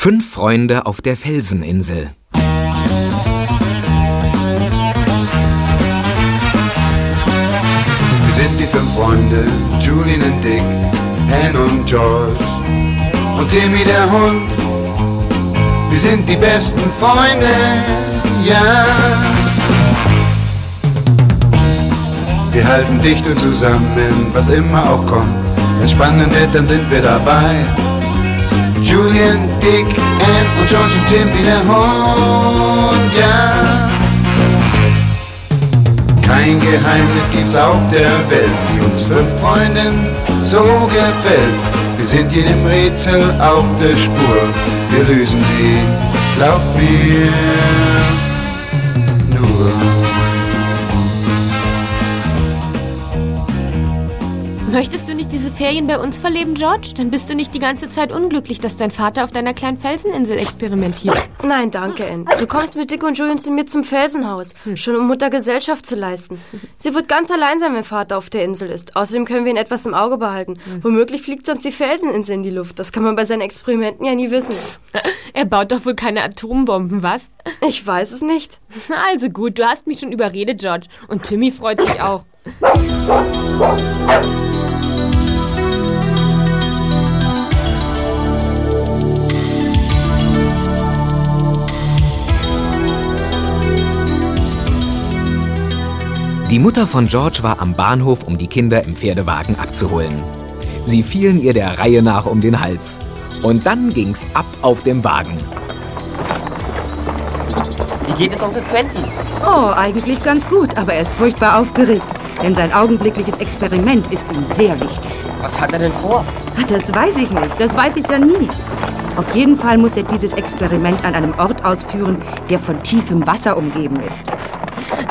Fünf Freunde auf der Felseninsel. Wir sind die fünf Freunde, Julian und Dick, Ann und George und Timmy der Hund. Wir sind die besten Freunde, ja. Wir halten dicht und zusammen, was immer auch kommt. Wenn's spannend wird, dann sind wir dabei. Julian, Dick, Ann und George und Timmy der Hund, ja. Kein Geheimnis gibt's auf der Welt, die uns fünf Freunden so gefällt. Wir sind jedem Rätsel auf der Spur, wir lösen sie, glaub mir, nur. Möchtest du nicht Ferien bei uns verleben, George? Dann bist du nicht die ganze Zeit unglücklich, dass dein Vater auf deiner kleinen Felseninsel experimentiert. Nein, danke, Ann. Du kommst mit Dick und Julian zu mir zum Felsenhaus, schon um Mutter Gesellschaft zu leisten. Sie wird ganz allein sein, wenn Vater auf der Insel ist. Außerdem können wir ihn etwas im Auge behalten. Womöglich fliegt sonst die Felseninsel in die Luft. Das kann man bei seinen Experimenten ja nie wissen. Er baut doch wohl keine Atombomben, was? Ich weiß es nicht. Also gut, du hast mich schon überredet, George. Und Timmy freut sich auch. Die Mutter von George war am Bahnhof, um die Kinder im Pferdewagen abzuholen. Sie fielen ihr der Reihe nach um den Hals. Und dann ging's ab auf dem Wagen. Wie geht es Onkel Quentin? Oh, eigentlich ganz gut, aber er ist furchtbar aufgeregt. Denn sein augenblickliches Experiment ist ihm sehr wichtig. Was hat er denn vor? Ah, Das weiß ich nicht, das weiß ich ja nie. Auf jeden Fall muss er dieses Experiment an einem Ort ausführen, der von tiefem Wasser umgeben ist.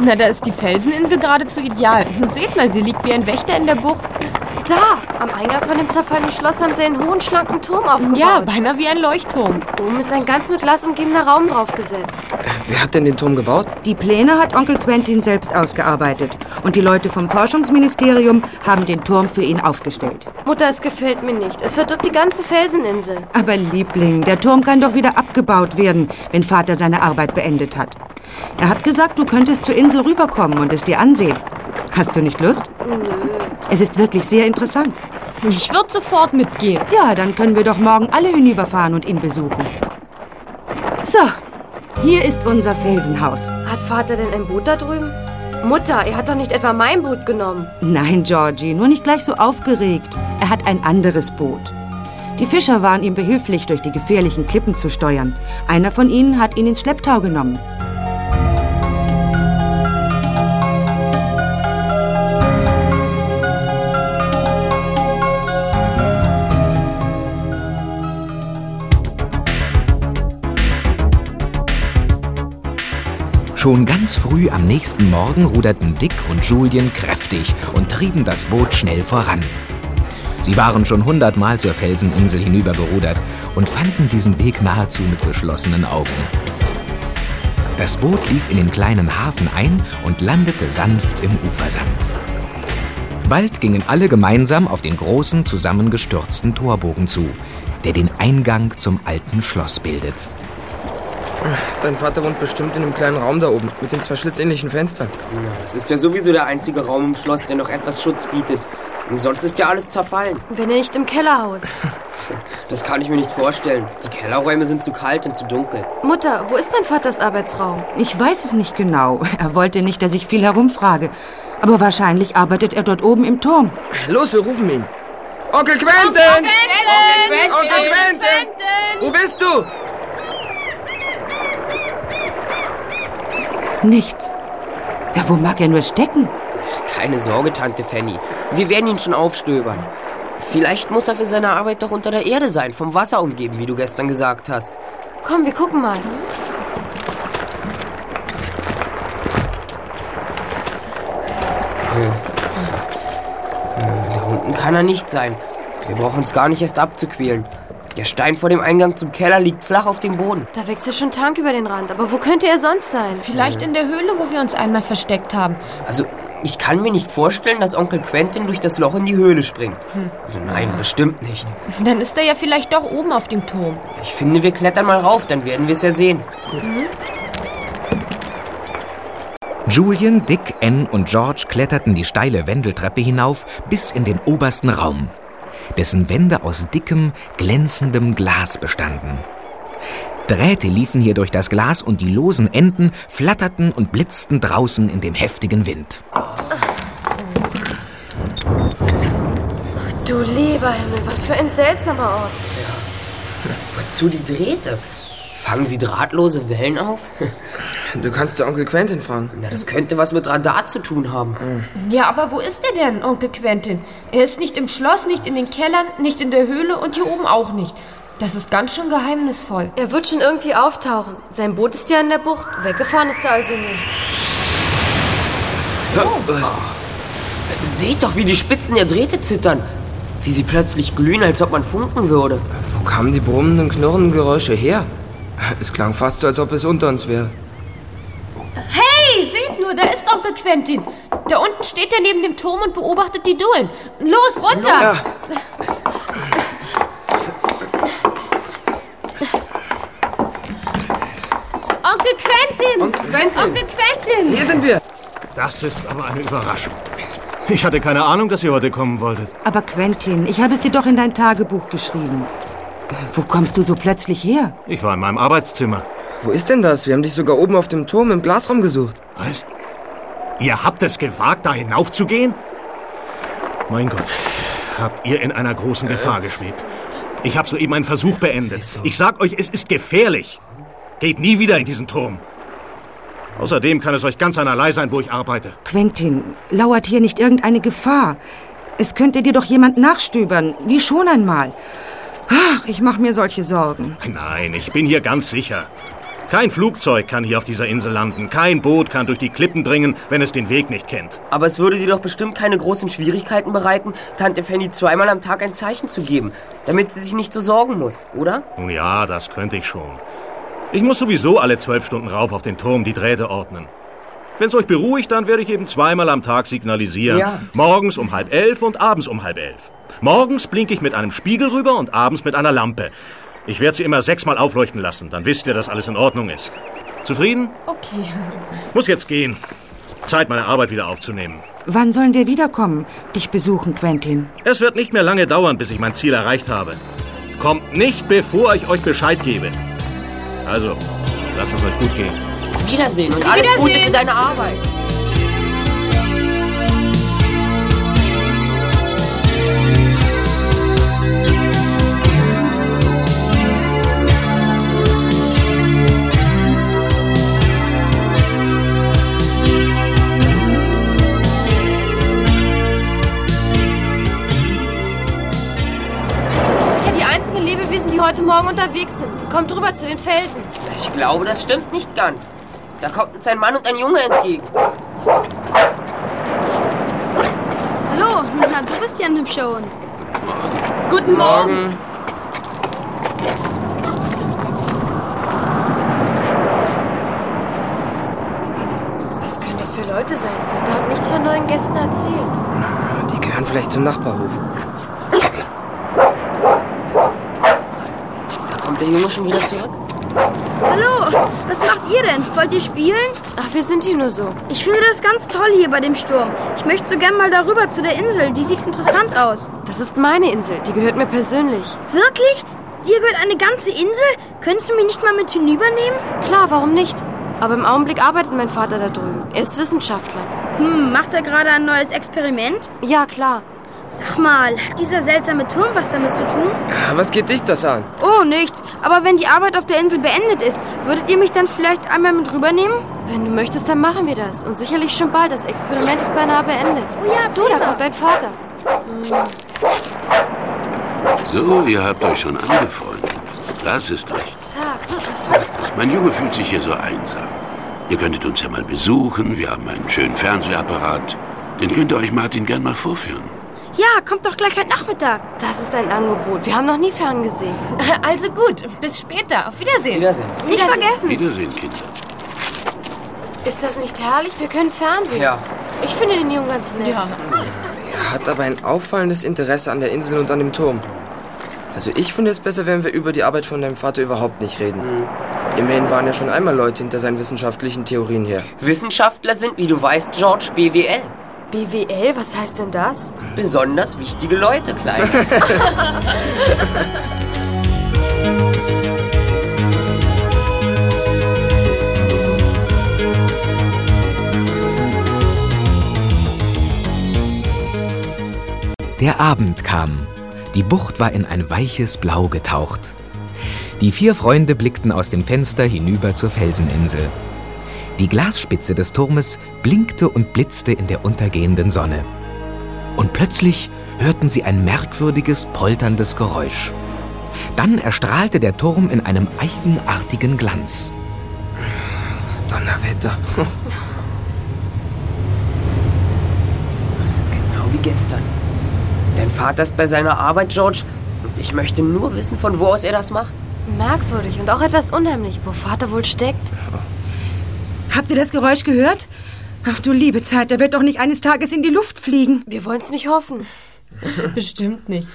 Na, da ist die Felseninsel geradezu ideal. Seht mal, sie liegt wie ein Wächter in der Bucht. Da, am Eingang von dem zerfallenen Schloss haben sie einen hohen, schlanken Turm aufgebaut. Ja, beinahe wie ein Leuchtturm. Oben ist ein ganz mit Glas umgebener Raum draufgesetzt. Wer hat denn den Turm gebaut? Die Pläne hat Onkel Quentin selbst ausgearbeitet. Und die Leute vom Forschungsministerium haben den Turm für ihn aufgestellt. Mutter, es gefällt mir nicht. Es verdirbt die ganze Felseninsel. Aber Liebling, der Turm kann doch wieder abgebaut werden, wenn Vater seine Arbeit beendet hat. Er hat gesagt, du könntest zur Insel rüberkommen und es dir ansehen. Hast du nicht Lust? Nö. Es ist wirklich sehr interessant. Ich würde sofort mitgehen. Ja, dann können wir doch morgen alle hinüberfahren und ihn besuchen. So, hier ist unser Felsenhaus. Hat Vater denn ein Boot da drüben? Mutter, er hat doch nicht etwa mein Boot genommen. Nein, Georgie, nur nicht gleich so aufgeregt. Er hat ein anderes Boot. Die Fischer waren ihm behilflich, durch die gefährlichen Klippen zu steuern. Einer von ihnen hat ihn ins Schlepptau genommen. Schon ganz früh am nächsten Morgen ruderten Dick und Julien kräftig und trieben das Boot schnell voran. Sie waren schon hundertmal zur Felseninsel hinübergerudert und fanden diesen Weg nahezu mit geschlossenen Augen. Das Boot lief in den kleinen Hafen ein und landete sanft im Ufersand. Bald gingen alle gemeinsam auf den großen, zusammengestürzten Torbogen zu, der den Eingang zum alten Schloss bildet. Dein Vater wohnt bestimmt in dem kleinen Raum da oben mit den zwei schlitzähnlichen Fenstern. Na, das ist ja sowieso der einzige Raum im Schloss, der noch etwas Schutz bietet. Und sonst ist ja alles zerfallen. Wenn er nicht im Keller haust. Das kann ich mir nicht vorstellen. Die Kellerräume sind zu kalt und zu dunkel. Mutter, wo ist dein Vaters Arbeitsraum? Ich weiß es nicht genau. Er wollte nicht, dass ich viel herumfrage. Aber wahrscheinlich arbeitet er dort oben im Turm. Los, wir rufen ihn. Onkel Quentin! Onkel Quentin! Onkel Quentin! Wo bist du? Nichts. Ja, wo mag er nur stecken? Keine Sorge, Tante Fanny. Wir werden ihn schon aufstöbern. Vielleicht muss er für seine Arbeit doch unter der Erde sein, vom Wasser umgeben, wie du gestern gesagt hast. Komm, wir gucken mal. Da unten kann er nicht sein. Wir brauchen uns gar nicht erst abzuquälen. Der Stein vor dem Eingang zum Keller liegt flach auf dem Boden. Da wächst ja schon Tank über den Rand. Aber wo könnte er sonst sein? Vielleicht in der Höhle, wo wir uns einmal versteckt haben. Also, Ich kann mir nicht vorstellen, dass Onkel Quentin durch das Loch in die Höhle springt. Also nein, bestimmt nicht. Dann ist er ja vielleicht doch oben auf dem Turm. Ich finde, wir klettern mal rauf, dann werden wir es ja sehen. Julian, Dick, Ann und George kletterten die steile Wendeltreppe hinauf bis in den obersten Raum, dessen Wände aus dickem, glänzendem Glas bestanden. Drähte liefen hier durch das Glas und die losen Enden flatterten und blitzten draußen in dem heftigen Wind. Du lieber Himmel, was für ein seltsamer Ort. Wozu die Drähte? Fangen sie drahtlose Wellen auf? Du kannst der Onkel Quentin fragen. Na, das könnte was mit Radar zu tun haben. Ja, aber wo ist er denn, Onkel Quentin? Er ist nicht im Schloss, nicht in den Kellern, nicht in der Höhle und hier oben auch nicht. Das ist ganz schön geheimnisvoll. Er wird schon irgendwie auftauchen. Sein Boot ist ja in der Bucht. Weggefahren ist er also nicht. Seht doch, wie die Spitzen der Drähte zittern. Wie sie plötzlich glühen, als ob man funken würde. Wo kamen die brummenden, knurrenden Geräusche her? Es klang fast so, als ob es unter uns wäre. Hey, seht nur, da ist Onkel Quentin. Da unten steht er neben dem Turm und beobachtet die Dullen. Los, runter! Onkel Quentin! Onkel Quentin! Onkel Quentin! Hier sind wir! Das ist aber eine Überraschung. Ich hatte keine Ahnung, dass ihr heute kommen wolltet. Aber Quentin, ich habe es dir doch in dein Tagebuch geschrieben. Wo kommst du so plötzlich her? Ich war in meinem Arbeitszimmer. Wo ist denn das? Wir haben dich sogar oben auf dem Turm im Glasraum gesucht. Was? Ihr habt es gewagt, da hinaufzugehen? Mein Gott, habt ihr in einer großen Gefahr geschwebt. Ich habe soeben einen Versuch beendet. Ich sag euch, es ist gefährlich. Geht nie wieder in diesen Turm. Außerdem kann es euch ganz einerlei sein, wo ich arbeite. Quentin, lauert hier nicht irgendeine Gefahr? Es könnte dir doch jemand nachstöbern, wie schon einmal. Ach, ich mache mir solche Sorgen. Nein, ich bin hier ganz sicher. Kein Flugzeug kann hier auf dieser Insel landen. Kein Boot kann durch die Klippen dringen, wenn es den Weg nicht kennt. Aber es würde dir doch bestimmt keine großen Schwierigkeiten bereiten, Tante Fanny zweimal am Tag ein Zeichen zu geben, damit sie sich nicht so sorgen muss, oder? Nun ja, das könnte ich schon. Ich muss sowieso alle zwölf Stunden rauf auf den Turm die Drähte ordnen. Wenn es euch beruhigt, dann werde ich eben zweimal am Tag signalisieren. Ja. Morgens um halb elf und abends um halb elf. Morgens blinke ich mit einem Spiegel rüber und abends mit einer Lampe. Ich werde sie immer sechsmal aufleuchten lassen, dann wisst ihr, dass alles in Ordnung ist. Zufrieden? Okay. Muss jetzt gehen. Zeit, meine Arbeit wieder aufzunehmen. Wann sollen wir wiederkommen, dich besuchen, Quentin? Es wird nicht mehr lange dauern, bis ich mein Ziel erreicht habe. Kommt nicht, bevor ich euch Bescheid gebe. Also, lasst es euch gut gehen. Wiedersehen und alles Gute für deine Arbeit. Sicher die einzigen Lebewesen, die heute Morgen unterwegs sind. Kommt rüber zu den Felsen. Ich glaube, das stimmt nicht ganz. Da kommt uns ein Mann und ein Junge entgegen. Hallo, na, du bist ja ein hübscher Hund. Guten Morgen. Was können das für Leute sein? Mutter hat nichts von neuen Gästen erzählt. Die gehören vielleicht zum Nachbarhof. Da kommt der Junge schon wieder zurück. Hallo, was macht ihr denn? Wollt ihr spielen? Ach, wir sind hier nur so. Ich finde das ganz toll hier bei dem Sturm. Ich möchte so gern mal darüber zu der Insel. Die sieht interessant aus. Das ist meine Insel. Die gehört mir persönlich. Wirklich? Dir gehört eine ganze Insel? Könntest du mich nicht mal mit hinübernehmen? Klar, warum nicht? Aber im Augenblick arbeitet mein Vater da drüben. Er ist Wissenschaftler. Hm, macht er gerade ein neues Experiment? Ja, klar. Sag mal, hat dieser seltsame Turm was damit zu tun? Ah, Was geht dich das an? Oh, nichts. Aber wenn die Arbeit auf der Insel beendet ist, würdet ihr mich dann vielleicht einmal mit rübernehmen? Wenn du möchtest, dann machen wir das. Und sicherlich schon bald. Das Experiment ist beinahe beendet. Oh ja, Du, da kommt dein Vater. So, ihr habt euch schon angefreundet. Das ist recht. Tag. Mein Junge fühlt sich hier so einsam. Ihr könntet uns ja mal besuchen. Wir haben einen schönen Fernsehapparat. Den könnt ihr euch Martin gern mal vorführen. Ja, kommt doch gleich heute Nachmittag. Das ist ein Angebot. Wir haben noch nie ferngesehen. Also gut, bis später. Auf Wiedersehen. Wiedersehen. Nicht vergessen. Wiedersehen, Kinder. Ist das nicht herrlich? Wir können Fernsehen. Ja, Ich finde den Jungen ganz nett. Ja. Er hat aber ein auffallendes Interesse an der Insel und an dem Turm. Also ich finde es besser, wenn wir über die Arbeit von deinem Vater überhaupt nicht reden. Immerhin waren ja schon einmal Leute hinter seinen wissenschaftlichen Theorien her. Wissenschaftler sind, wie du weißt, George BWL. BWL, was heißt denn das? Besonders wichtige Leute, Kleines. Der Abend kam. Die Bucht war in ein weiches Blau getaucht. Die vier Freunde blickten aus dem Fenster hinüber zur Felseninsel. Die Glasspitze des Turmes blinkte und blitzte in der untergehenden Sonne. Und plötzlich hörten sie ein merkwürdiges, polterndes Geräusch. Dann erstrahlte der Turm in einem eigenartigen Glanz. Donnerwetter. genau wie gestern. Dein Vater ist bei seiner Arbeit, George. Und ich möchte nur wissen, von wo aus er das macht. Merkwürdig und auch etwas unheimlich, wo Vater wohl steckt. Habt ihr das Geräusch gehört? Ach du liebe Zeit, der wird doch nicht eines Tages in die Luft fliegen. Wir wollen es nicht hoffen. Bestimmt nicht.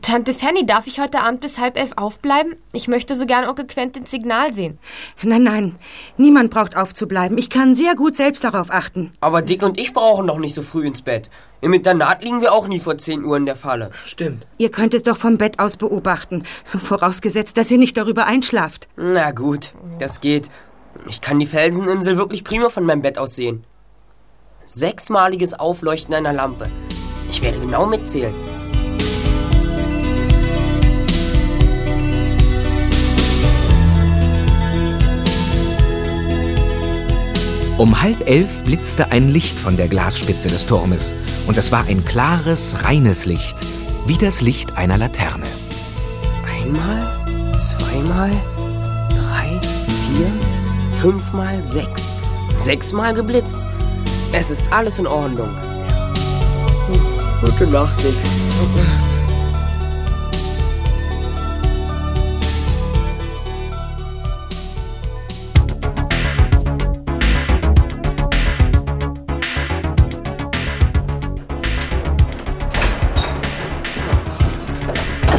Tante Fanny, darf ich heute Abend bis halb elf aufbleiben? Ich möchte so gern Onkel Quentins Signal sehen. Nein, nein, niemand braucht aufzubleiben. Ich kann sehr gut selbst darauf achten. Aber Dick und ich brauchen doch nicht so früh ins Bett. Im Internat liegen wir auch nie vor 10 Uhr in der Falle. Stimmt. Ihr könnt es doch vom Bett aus beobachten. Vorausgesetzt, dass ihr nicht darüber einschlaft. Na gut, das geht. Ich kann die Felseninsel wirklich prima von meinem Bett aus sehen. Sechsmaliges Aufleuchten einer Lampe. Ich werde genau mitzählen. Um halb elf blitzte ein Licht von der Glasspitze des Turmes. Und es war ein klares, reines Licht, wie das Licht einer Laterne. Einmal, zweimal, fünfmal, sechs. Sechsmal geblitzt. Es ist alles in Ordnung. Gute Nacht, Dick.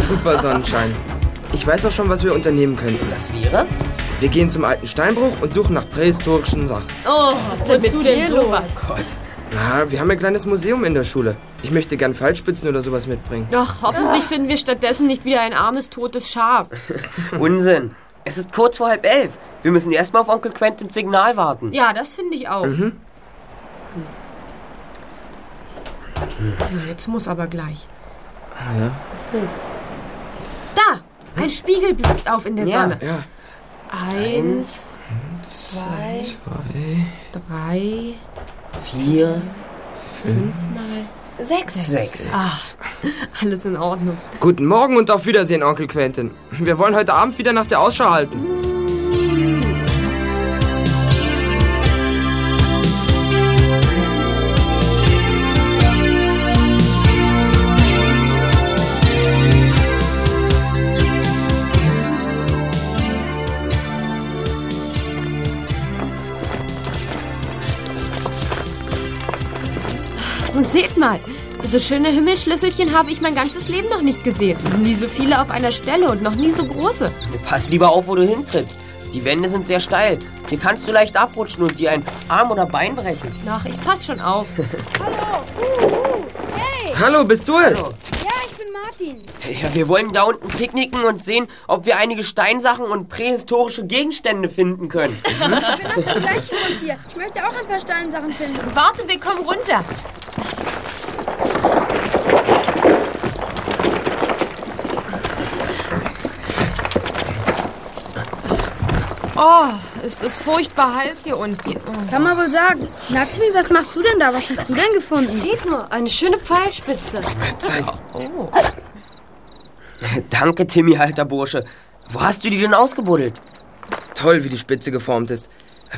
Super Sonnenschein. Ich weiß auch schon, was wir unternehmen könnten. Das wäre? Wir gehen zum alten Steinbruch und suchen nach prähistorischen Sachen. Oh, Was ist denn mit dir los? Gott. Na, wir haben ein kleines Museum in der Schule. Ich möchte gern Pfeilspitzen oder sowas mitbringen. Ach, hoffentlich finden wir stattdessen nicht wieder ein armes, totes Schaf. Unsinn. Es ist kurz vor halb elf. Wir müssen erstmal auf Onkel Quentins Signal warten. Ja, das finde ich auch. Mhm. Na, jetzt muss aber gleich. Ja. Da! Ein Spiegel blitzt auf in der Ja. Sonne. Ja. Eins, Zwei. Zwei. drei, Vier, fünfmal. sechs. Sechs. Ah, alles in Ordnung. Guten Morgen und auf Wiedersehen, Onkel Quentin. Wir wollen heute Abend wieder nach der Ausschau halten. Seht mal, so schöne Himmelschlüsselchen habe ich mein ganzes Leben noch nicht gesehen. Nie so viele auf einer Stelle und noch nie so große. Pass lieber auf, wo du hintrittst. Die Wände sind sehr steil. Hier kannst du leicht abrutschen und dir ein Arm oder Bein brechen. Ach, ich pass schon auf. Hallo, bist du es? Ja, ich bin Martin. Ja, wir wollen da unten picknicken und sehen, ob wir einige Steinsachen und prähistorische Gegenstände finden können. Ich bin auch vom gleichen Grund hier. Ich möchte auch ein paar Steinsachen finden. Warte, wir kommen runter. Oh, ist es furchtbar heiß hier unten. Oh. Kann man wohl sagen. Na, Timmy, was machst du denn da? Was hast du denn gefunden? Seht nur, eine schöne Pfeilspitze. Zeig. Oh. Danke, Timmy, alter Bursche. Wo hast du die denn ausgebuddelt? Toll, wie die Spitze geformt ist.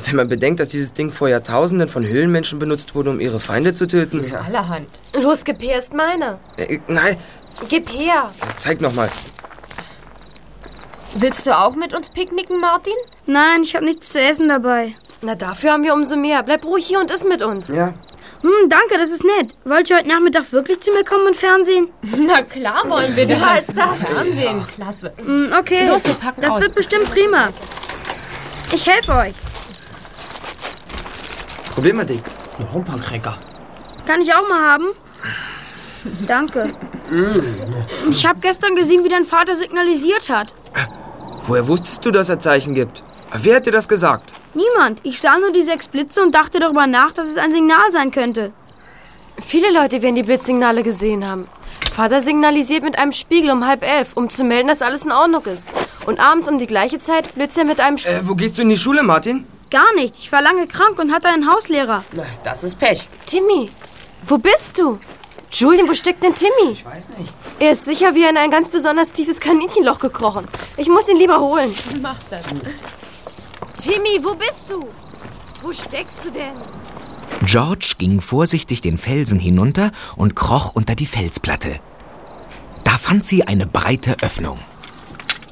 Wenn man bedenkt, dass dieses Ding vor Jahrtausenden von Höhlenmenschen benutzt wurde, um ihre Feinde zu töten. Allerhand. Los, gib her, ist meine. Äh, nein, Gib her. zeig noch mal. Willst du auch mit uns picknicken, Martin? Nein, ich habe nichts zu essen dabei. Na, dafür haben wir umso mehr. Bleib ruhig hier und iss mit uns. Ja. Hm, danke, das ist nett. Wollt ihr heute Nachmittag wirklich zu mir kommen und Fernsehen? Na klar wollen wir das. Ja, ist das. Fernsehen, klasse. Hm, okay. Los, wir packen das aus. wird bestimmt prima. Ich helfe euch. Probier mal, Dick. Noch ein paar Cracker. Kann ich auch mal haben? Danke. Ich habe gestern gesehen, wie dein Vater signalisiert hat. Woher wusstest du, dass er Zeichen gibt? Wer hat dir das gesagt? Niemand. Ich sah nur die sechs Blitze und dachte darüber nach, dass es ein Signal sein könnte. Viele Leute werden die Blitzsignale gesehen haben. Vater signalisiert mit einem Spiegel um halb elf, um zu melden, dass alles in Ordnung ist. Und abends um die gleiche Zeit blitzt er mit einem Sch Äh, wo gehst du in die Schule, Martin? Gar nicht. Ich war lange krank und hatte einen Hauslehrer. Na, das ist Pech. Timmy, wo bist du? Julian, wo steckt denn Timmy? Ich weiß nicht. Er ist sicher wie in ein ganz besonders tiefes Kaninchenloch gekrochen. Ich muss ihn lieber holen. Mach das. Timmy, wo bist du? Wo steckst du denn? George ging vorsichtig den Felsen hinunter und kroch unter die Felsplatte. Da fand sie eine breite Öffnung.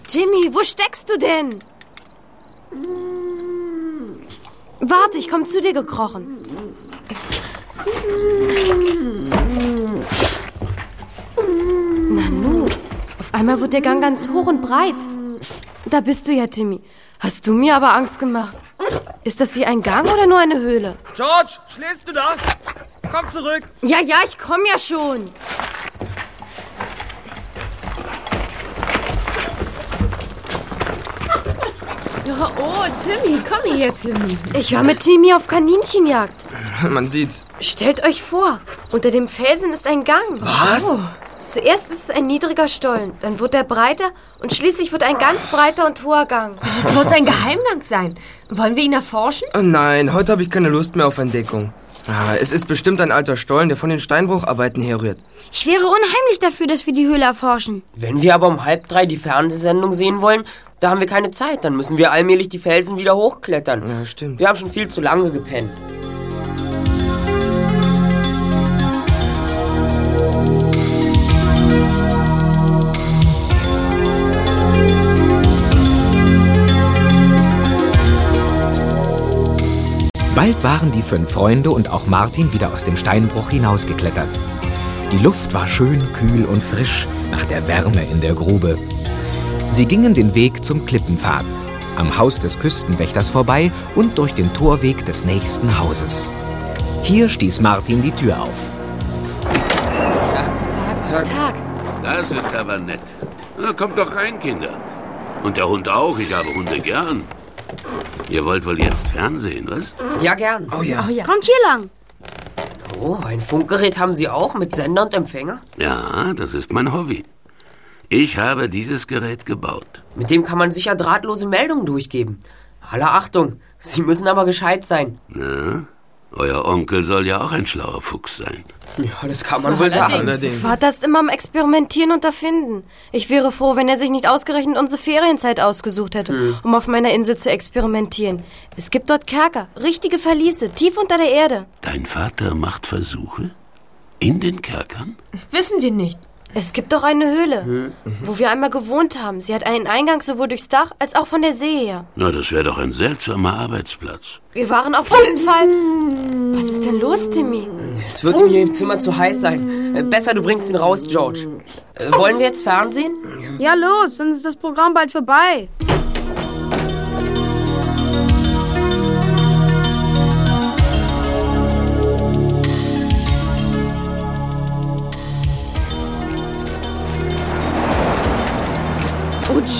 Timmy, wo steckst du denn? Warte, ich komm zu dir gekrochen. Nanu, auf einmal wird der Gang ganz hoch und breit. Da bist du ja, Timmy. Hast du mir aber Angst gemacht. Ist das hier ein Gang oder nur eine Höhle? George, schläfst du da? Komm zurück. Ja, ja, ich komm ja schon. Oh, Timmy, komm her, Timmy. Ich war mit Timmy auf Kaninchenjagd. Man sieht's. Stellt euch vor, unter dem Felsen ist ein Gang. Was? Oh. Zuerst ist es ein niedriger Stollen, dann wird er breiter und schließlich wird ein ganz breiter und hoher Gang. Wird ein Geheimgang sein. Wollen wir ihn erforschen? Oh nein, heute habe ich keine Lust mehr auf Entdeckung. Ah, es ist bestimmt ein alter Stollen, der von den Steinbrucharbeiten herrührt. Ich wäre unheimlich dafür, dass wir die Höhle erforschen. Wenn wir aber um halb drei die Fernsehsendung sehen wollen, da haben wir keine Zeit. Dann müssen wir allmählich die Felsen wieder hochklettern. Ja, stimmt. Wir haben schon viel zu lange gepennt. Bald waren die fünf Freunde und auch Martin wieder aus dem Steinbruch hinausgeklettert. Die Luft war schön kühl und frisch nach der Wärme in der Grube. Sie gingen den Weg zum Klippenpfad, am Haus des Küstenwächters vorbei und durch den Torweg des nächsten Hauses. Hier stieß Martin die Tür auf. Tag. Tag. Das ist aber nett. Na, kommt doch rein, Kinder. Und der Hund auch. Ich habe Hunde gern. Ihr wollt wohl jetzt Fernsehen, was? Ja, gern. Oh ja. Kommt hier lang. Oh, ein Funkgerät haben Sie auch mit Sender und Empfänger? Ja, das ist mein Hobby. Ich habe dieses Gerät gebaut. Mit dem kann man sicher drahtlose Meldungen durchgeben. Alle Achtung, Sie müssen aber gescheit sein. Na, euer Onkel soll ja auch ein schlauer Fuchs sein. Ja, das kann man wohl sagen. Allerdings. Vater ist immer am Experimentieren und Erfinden. Ich wäre froh, wenn er sich nicht ausgerechnet unsere Ferienzeit ausgesucht hätte, um auf meiner Insel zu experimentieren. Es gibt dort Kerker, richtige Verliese, tief unter der Erde. Dein Vater macht Versuche? In den Kerkern? Wissen wir nicht. Es gibt doch eine Höhle, wo wir einmal gewohnt haben. Sie hat einen Eingang sowohl durchs Dach als auch von der See her. Na, das wäre doch ein seltsamer Arbeitsplatz. Wir waren auf jeden Fall. Was ist denn los, Timmy? Es wird ihm hier im Zimmer zu heiß sein. Äh, Besser, du bringst ihn raus, George. Äh, wollen wir jetzt Fernsehen? Ja, los, sonst ist das Programm bald vorbei.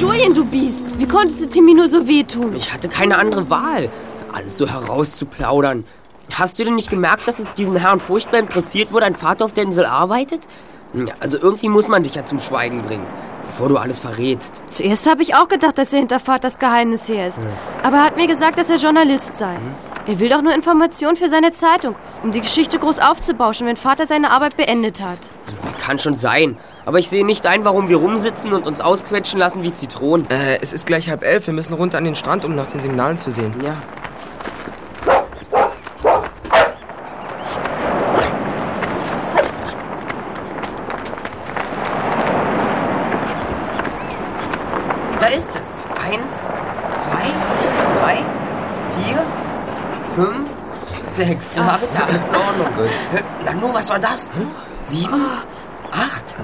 Julian, du Biest. Wie konntest du Timmy nur so wehtun? Ich hatte keine andere Wahl, alles so herauszuplaudern. Hast du denn nicht gemerkt, dass es diesen Herrn furchtbar interessiert, wo dein Vater auf der Insel arbeitet? Ja, Also irgendwie muss man dich ja zum Schweigen bringen, bevor du alles verrätst. Zuerst habe ich auch gedacht, dass er hinter Vaters Geheimnis her ist. Aber er hat mir gesagt, dass er Journalist sei. Er will doch nur Informationen für seine Zeitung, um die Geschichte groß aufzubauschen, wenn Vater seine Arbeit beendet hat. Kann schon sein, aber ich sehe nicht ein, warum wir rumsitzen und uns ausquetschen lassen wie Zitronen. Äh, es ist gleich halb elf. Wir müssen runter an den Strand, um nach den Signalen zu sehen. Ja. Da ist es. Eins, zwei, drei, vier, fünf, Sechs. Ja, bitte, alles in Ordnung. Hä, Nanu, was war das? Sieben? Acht?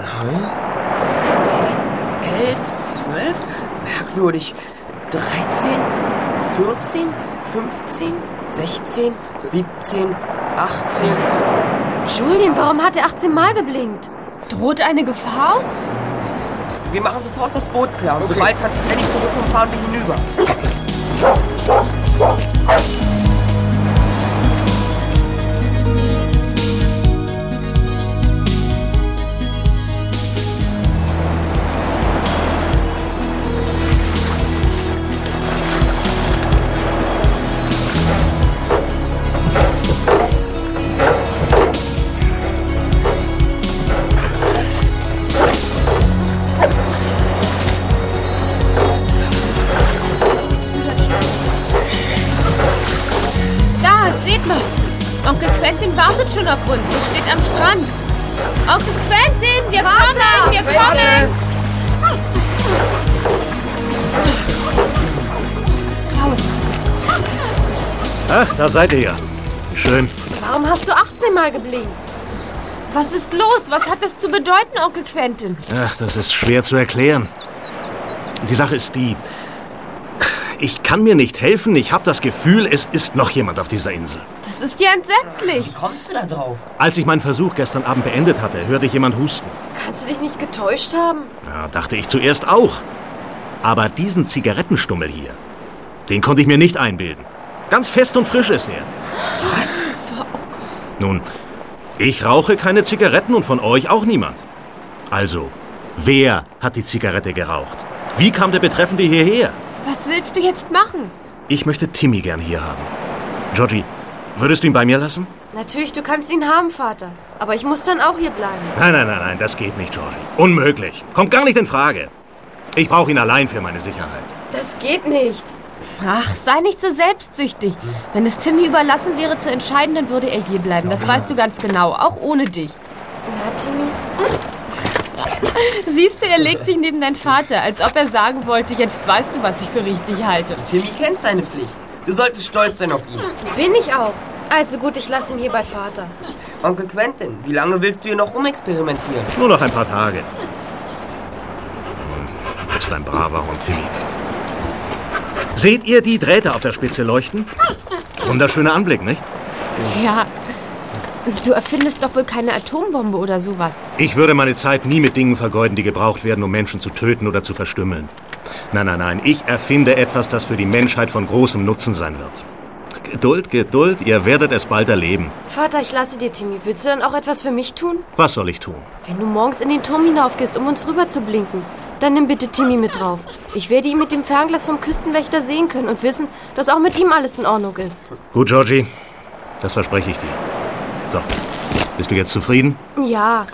Zehn? Elf? Zwölf? Merkwürdig. Dreizehn? Vierzehn? Fünfzehn? Sechzehn? Siebzehn? Achtzehn? Julian, warum hat er 18 Mal geblinkt? Droht eine Gefahr? Wir machen sofort das Boot klar und sobald Tante Fanny zurückkommt, fahren wir hinüber. Seid ihr ja. Schön. Warum hast du 18 Mal geblinkt? was ist los? Was hat das zu bedeuten, Onkel Quentin? Ach, das ist schwer zu erklären. Die Sache ist die. Ich kann mir nicht helfen. Ich habe das Gefühl, es ist noch jemand auf dieser Insel. Das ist ja entsetzlich. Wie kommst du da drauf? Als ich meinen Versuch gestern Abend beendet hatte, hörte ich jemand husten. Kannst du dich nicht getäuscht haben? Ja, dachte ich zuerst auch. Aber diesen Zigarettenstummel hier, den konnte ich mir nicht einbilden. Ganz fest und frisch ist er. Was? Nun, ich rauche keine Zigaretten und von euch auch niemand. Also, wer hat die Zigarette geraucht? Wie kam der Betreffende hierher? Was willst du jetzt machen? Ich möchte Timmy gern hier haben. Georgie, würdest du ihn bei mir lassen? Natürlich, du kannst ihn haben, Vater. Aber ich muss dann auch hier bleiben. Nein, nein, nein, nein, das geht nicht, Georgie. Unmöglich. Kommt gar nicht in Frage. Ich brauche ihn allein für meine Sicherheit. Das geht nicht. Ach, sei nicht so selbstsüchtig. Wenn es Timmy überlassen wäre zu entscheiden, dann würde er hier bleiben. Das weißt du ganz genau, auch ohne dich. Na, Timmy? Siehst du, er legt sich neben deinen Vater, als ob er sagen wollte, jetzt weißt du, was ich für richtig halte. Timmy kennt seine Pflicht. Du solltest stolz sein auf ihn. Bin ich auch. Also gut, ich lasse ihn hier bei Vater. Onkel Quentin, wie lange willst du hier noch rumexperimentieren? Nur noch ein paar Tage. Hm, Ist ein braver Hund, Timmy. Seht ihr die Drähte auf der Spitze leuchten? Wunderschöner Anblick, nicht? Ja. Du erfindest doch wohl keine Atombombe oder sowas. Ich würde meine Zeit nie mit Dingen vergeuden, die gebraucht werden, um Menschen zu töten oder zu verstümmeln. Nein, nein, nein. Ich erfinde etwas, das für die Menschheit von großem Nutzen sein wird. Geduld, Geduld, ihr werdet es bald erleben. Vater, ich lasse dir, Timmy. Willst du dann auch etwas für mich tun? Was soll ich tun? Wenn du morgens in den Turm hinaufgehst, um uns rüber zu blinken, dann nimm bitte Timmy mit drauf. Ich werde ihn mit dem Fernglas vom Küstenwächter sehen können und wissen, dass auch mit ihm alles in Ordnung ist. Gut, Georgie. Das verspreche ich dir. So, bist du jetzt zufrieden? Ja,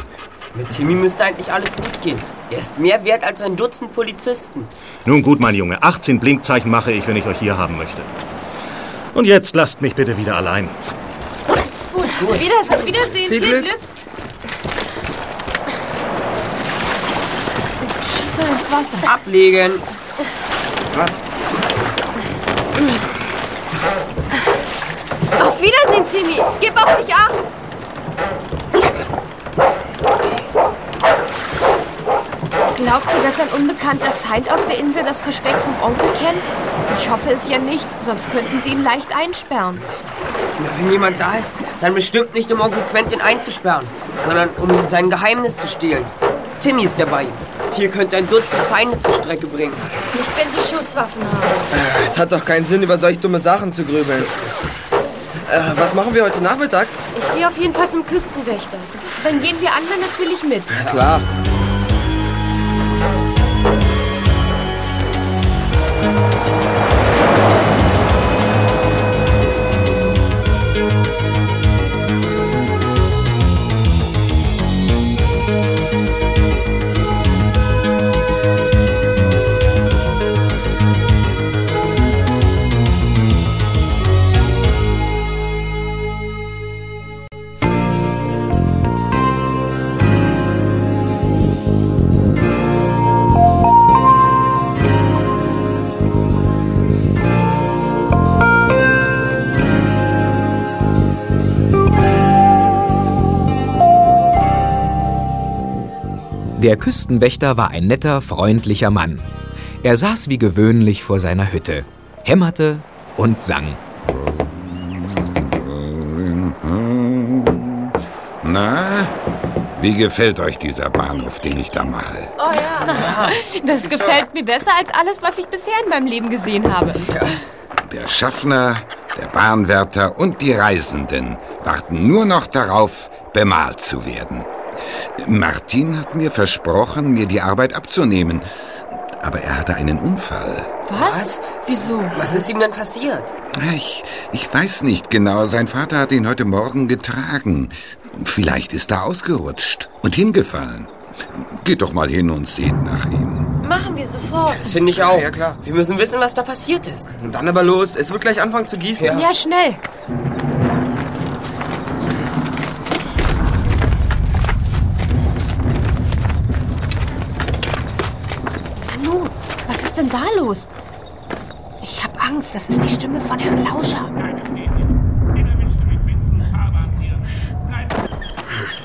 Mit Timmy müsste eigentlich alles gut gehen. Er ist mehr wert als ein Dutzend Polizisten. Nun gut, mein Junge. 18 Blinkzeichen mache ich, wenn ich euch hier haben möchte. Und jetzt lasst mich bitte wieder allein. Ist gut. Wiedersehen, Wiedersehen. Viel Viel, Glück. Glück. Mal ins Wasser. Ablegen. Warte. auf Wiedersehen, Timmy. Gib auf dich acht. Glaubt ihr, dass ein unbekannter Feind auf der Insel das Versteck vom Onkel kennt? Ich hoffe es ja nicht, sonst könnten sie ihn leicht einsperren. Na, wenn jemand da ist, dann bestimmt nicht, um Onkel Quentin einzusperren, sondern um ihm sein Geheimnis zu stehlen. Timmy ist dabei. Das Tier könnte ein Dutzend Feinde zur Strecke bringen. Nicht, wenn sie Schusswaffen haben. Äh, Es hat doch keinen Sinn, über solch dumme Sachen zu grübeln. Äh, was machen wir heute Nachmittag? Ich gehe auf jeden Fall zum Küstenwächter. Dann gehen wir anderen natürlich mit. Klar. Der Küstenwächter war ein netter, freundlicher Mann. Er saß wie gewöhnlich vor seiner Hütte, hämmerte und sang. Na, wie gefällt euch dieser Bahnhof, den ich da mache? Oh ja. Das gefällt mir besser als alles, was ich bisher in meinem Leben gesehen habe. Der Schaffner, der Bahnwärter und die Reisenden warten nur noch darauf, bemalt zu werden. Martin hat mir versprochen, mir die Arbeit abzunehmen. Aber er hatte einen Unfall. Was? Wieso? Was ist ihm denn passiert? Ich, ich weiß nicht genau. Sein Vater hat ihn heute Morgen getragen. Vielleicht ist er ausgerutscht und hingefallen. Geht doch mal hin und seht nach ihm. Machen wir sofort. Das finde ich auch. Ja, klar. Wir müssen wissen, was da passiert ist. Und dann aber los. Es wird gleich anfangen zu gießen. Ja. Ja, schnell. Nanu, was ist denn da los? Ich habe Angst. Das ist die Stimme von Herrn Lauscher.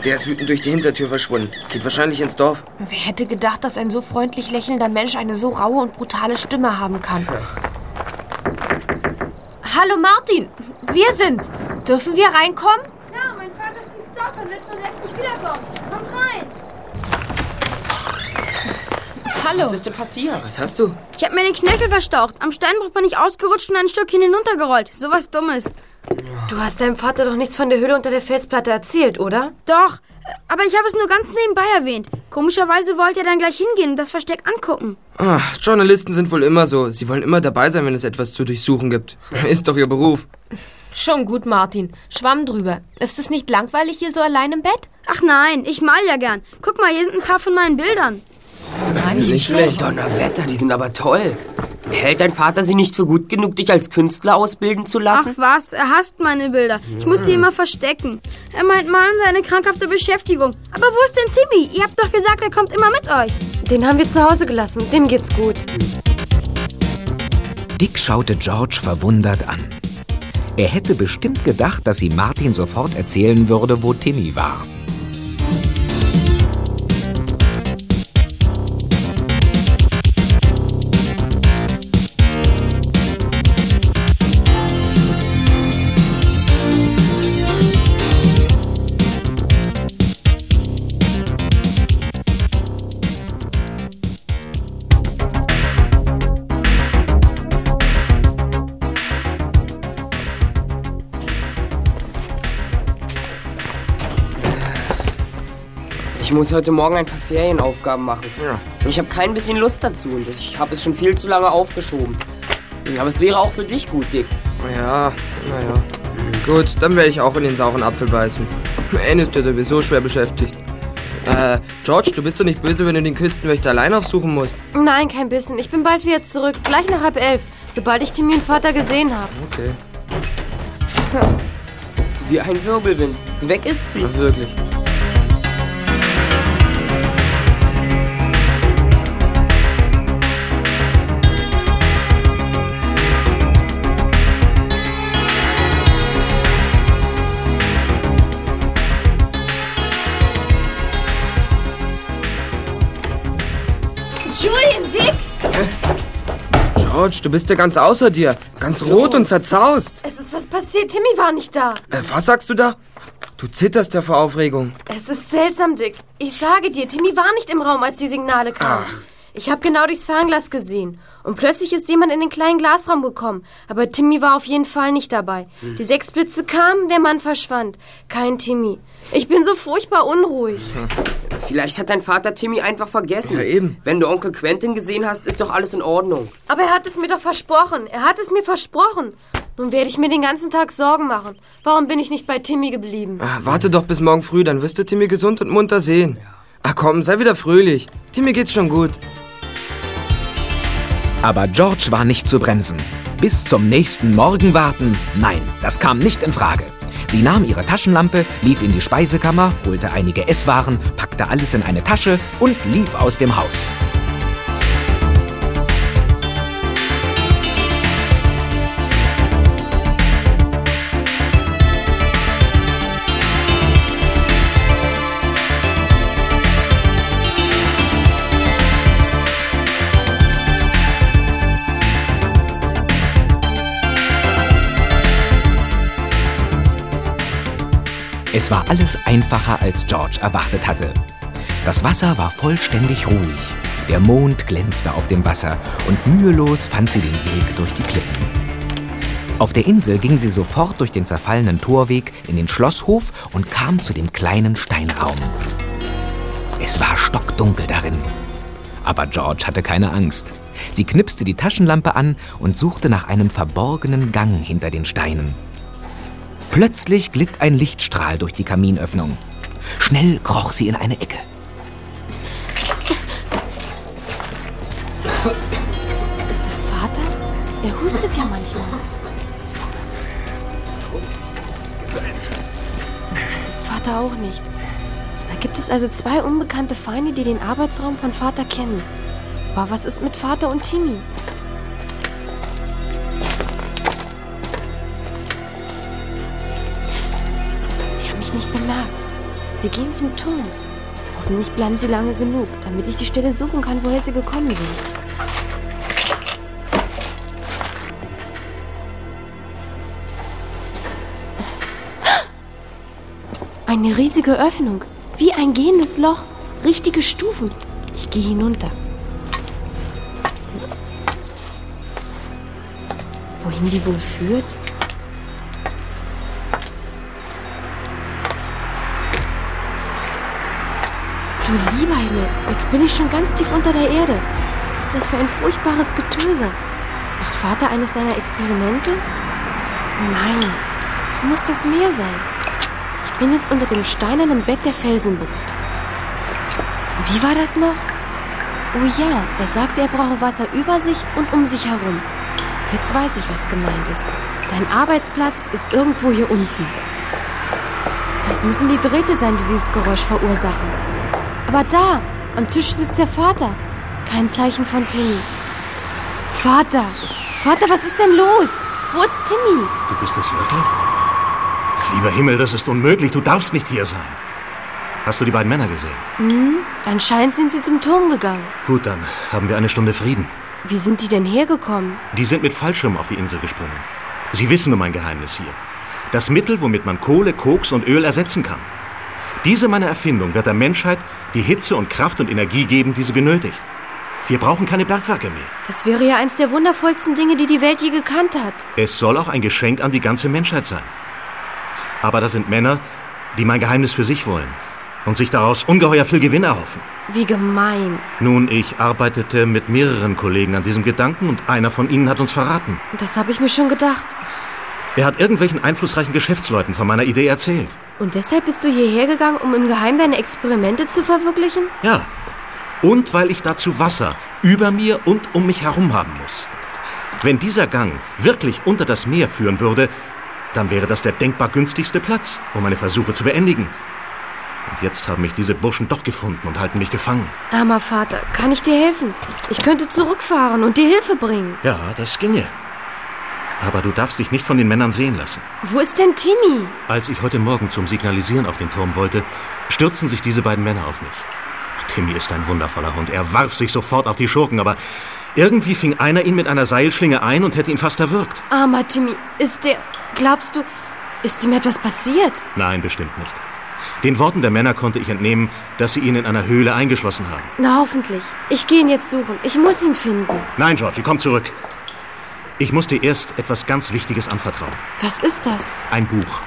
Der ist wütend durch die Hintertür verschwunden. Geht wahrscheinlich ins Dorf. Wer hätte gedacht, dass ein so freundlich lächelnder Mensch eine so raue und brutale Stimme haben kann? Hallo Martin, wir sind. Dürfen wir reinkommen? Ja, mein Vater ist ins Dorf und wird vor sechs nicht wiederkommen. Kommt rein. Hallo. Was ist denn passiert? Was hast du? Ich habe mir den Knöchel verstaucht. Am Steinbruch bin ich ausgerutscht und ein Stückchen hinuntergerollt. Sowas Dummes. Du hast deinem Vater doch nichts von der Höhle unter der Felsplatte erzählt, oder? Doch, aber ich habe es nur ganz nebenbei erwähnt. Komischerweise wollte er dann gleich hingehen und das Versteck angucken. Ah, Journalisten sind wohl immer so. Sie wollen immer dabei sein, wenn es etwas zu durchsuchen gibt. Ist doch ihr Beruf. Schon gut, Martin. Schwamm drüber. Ist es nicht langweilig hier so allein im Bett? Ach nein, ich mal ja gern. Guck mal, hier sind ein paar von meinen Bildern. Nein, Nicht schlecht. Donnerwetter, die sind aber toll. Hält dein Vater sie nicht für gut genug, dich als Künstler ausbilden zu Ach lassen? was, er hasst meine Bilder. Ich muss sie immer verstecken. Er meint malen sei eine krankhafte Beschäftigung. Aber wo ist denn Timmy? Ihr habt doch gesagt, er kommt immer mit euch. Den haben wir zu Hause gelassen. Dem geht's gut. Dick schaute George verwundert an. Er hätte bestimmt gedacht, dass sie Martin sofort erzählen würde, wo Timmy war. Ich muss heute Morgen ein paar Ferienaufgaben machen. Ja. Und ich habe kein bisschen Lust dazu und ich habe es schon viel zu lange aufgeschoben. Aber es wäre auch für dich gut, Dick. Ja, naja. Gut, dann werde ich auch in den sauren Apfel beißen. Anne ist ja sowieso schwer beschäftigt. Äh, George, du bist doch nicht böse, wenn du den Küstenwächter allein aufsuchen musst. Nein, kein bisschen. Ich bin bald wieder zurück. Gleich nach halb elf. Sobald ich Timmy und Vater gesehen habe. Okay. Wie ein Wirbelwind. Weg ist sie. Ja, wirklich. George, du bist ja ganz außer dir. Ganz rot und zerzaust. Es ist was passiert. Timmy war nicht da. Äh, was sagst du da? Du zitterst ja vor Aufregung. Es ist seltsam, Dick. Ich sage dir, Timmy war nicht im Raum, als die Signale kamen. Ich habe genau durchs Fernglas gesehen. Und plötzlich ist jemand in den kleinen Glasraum gekommen. Aber Timmy war auf jeden Fall nicht dabei. Die sechs Blitze kamen, der Mann verschwand. Kein Timmy. Ich bin so furchtbar unruhig. Vielleicht hat dein Vater Timmy einfach vergessen. Ja, eben. Wenn du Onkel Quentin gesehen hast, ist doch alles in Ordnung. Aber er hat es mir doch versprochen. Er hat es mir versprochen. Nun werde ich mir den ganzen Tag Sorgen machen. Warum bin ich nicht bei Timmy geblieben? Ah, warte doch bis morgen früh, dann wirst du Timmy gesund und munter sehen. Ach komm, sei wieder fröhlich. Timmy geht's schon gut. Aber George war nicht zu bremsen. Bis zum nächsten Morgen warten? Nein, das kam nicht in Frage. Sie nahm ihre Taschenlampe, lief in die Speisekammer, holte einige Esswaren, packte alles in eine Tasche und lief aus dem Haus. Es war alles einfacher, als George erwartet hatte. Das Wasser war vollständig ruhig. Der Mond glänzte auf dem Wasser und mühelos fand sie den Weg durch die Klippen. Auf der Insel ging sie sofort durch den zerfallenen Torweg in den Schlosshof und kam zu dem kleinen Steinraum. Es war stockdunkel darin. Aber George hatte keine Angst. Sie knipste die Taschenlampe an und suchte nach einem verborgenen Gang hinter den Steinen. Plötzlich glitt ein Lichtstrahl durch die Kaminöffnung. Schnell kroch sie in eine Ecke. Ist das Vater? Er hustet ja manchmal. Das ist Vater auch nicht. Da gibt es also zwei unbekannte Feinde, die den Arbeitsraum von Vater kennen. Aber was ist mit Vater und Timmy? Bemerkt. Sie gehen zum Turm. Hoffentlich bleiben sie lange genug, damit ich die Stelle suchen kann, woher sie gekommen sind. Eine riesige Öffnung, wie ein gehendes Loch, richtige Stufen. Ich gehe hinunter. Wohin die wohl führt? Du lieber Himmel, jetzt bin ich schon ganz tief unter der Erde. Was ist das für ein furchtbares Getöse? Macht Vater eines seiner Experimente? Nein, es muss das Meer sein. Ich bin jetzt unter dem steinernen Bett der Felsenbucht. Wie war das noch? Oh ja, er sagte, er brauche Wasser über sich und um sich herum. Jetzt weiß ich, was gemeint ist. Sein Arbeitsplatz ist irgendwo hier unten. Das müssen die Drähte sein, die dieses Geräusch verursachen. Aber da, am Tisch sitzt der Vater. Kein Zeichen von Timmy. Vater! Vater, was ist denn los? Wo ist Timmy? Du bist es wirklich? Lieber Himmel, das ist unmöglich. Du darfst nicht hier sein. Hast du die beiden Männer gesehen? Hm, anscheinend sind sie zum Turm gegangen. Gut, dann haben wir eine Stunde Frieden. Wie sind die denn hergekommen? Die sind mit Fallschirm auf die Insel gesprungen. Sie wissen um mein Geheimnis hier. Das Mittel, womit man Kohle, Koks und Öl ersetzen kann. Diese meine Erfindung wird der Menschheit die Hitze und Kraft und Energie geben, die sie benötigt. Wir brauchen keine Bergwerke mehr. Das wäre ja eins der wundervollsten Dinge, die die Welt je gekannt hat. Es soll auch ein Geschenk an die ganze Menschheit sein. Aber da sind Männer, die mein Geheimnis für sich wollen und sich daraus ungeheuer viel Gewinn erhoffen. Wie gemein. Nun, ich arbeitete mit mehreren Kollegen an diesem Gedanken und einer von ihnen hat uns verraten. Das habe ich mir schon gedacht. Er hat irgendwelchen einflussreichen Geschäftsleuten von meiner Idee erzählt. Und deshalb bist du hierher gegangen, um im Geheimen deine Experimente zu verwirklichen? Ja. Und weil ich dazu Wasser über mir und um mich herum haben muss. Wenn dieser Gang wirklich unter das Meer führen würde, dann wäre das der denkbar günstigste Platz, um meine Versuche zu beendigen. Und jetzt haben mich diese Burschen doch gefunden und halten mich gefangen. Armer Vater, kann ich dir helfen? Ich könnte zurückfahren und dir Hilfe bringen. Ja, das ginge. Aber du darfst dich nicht von den Männern sehen lassen. Wo ist denn Timmy? Als ich heute Morgen zum Signalisieren auf den Turm wollte, stürzten sich diese beiden Männer auf mich. Timmy ist ein wundervoller Hund. Er warf sich sofort auf die Schurken, aber irgendwie fing einer ihn mit einer Seilschlinge ein und hätte ihn fast erwürgt. Armer Timmy, ist der. Glaubst du, ist ihm etwas passiert? Nein, bestimmt nicht. Den Worten der Männer konnte ich entnehmen, dass sie ihn in einer Höhle eingeschlossen haben. Na, hoffentlich. Ich gehe ihn jetzt suchen. Ich muss ihn finden. Nein, Georgie, komm zurück. Ich muss dir erst etwas ganz Wichtiges anvertrauen. Was ist das? Ein Buch,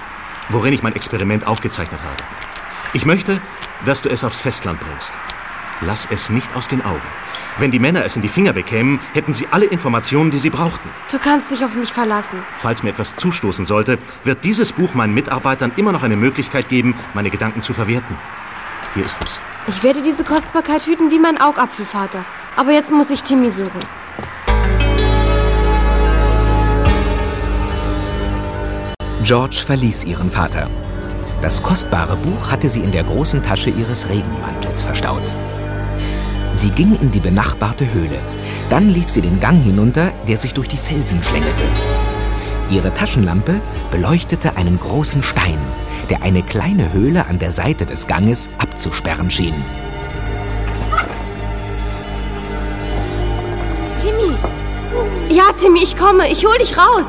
worin ich mein Experiment aufgezeichnet habe. Ich möchte, dass du es aufs Festland bringst. Lass es nicht aus den Augen. Wenn die Männer es in die Finger bekämen, hätten sie alle Informationen, die sie brauchten. Du kannst dich auf mich verlassen. Falls mir etwas zustoßen sollte, wird dieses Buch meinen Mitarbeitern immer noch eine Möglichkeit geben, meine Gedanken zu verwerten. Hier ist es. Ich werde diese Kostbarkeit hüten wie mein Augapfelvater. Aber jetzt muss ich Timmy suchen. George verließ ihren Vater. Das kostbare Buch hatte sie in der großen Tasche ihres Regenmantels verstaut. Sie ging in die benachbarte Höhle. Dann lief sie den Gang hinunter, der sich durch die Felsen schlängelte. Ihre Taschenlampe beleuchtete einen großen Stein, der eine kleine Höhle an der Seite des Ganges abzusperren schien. Timmy! Ja, Timmy, ich komme. Ich hol dich raus.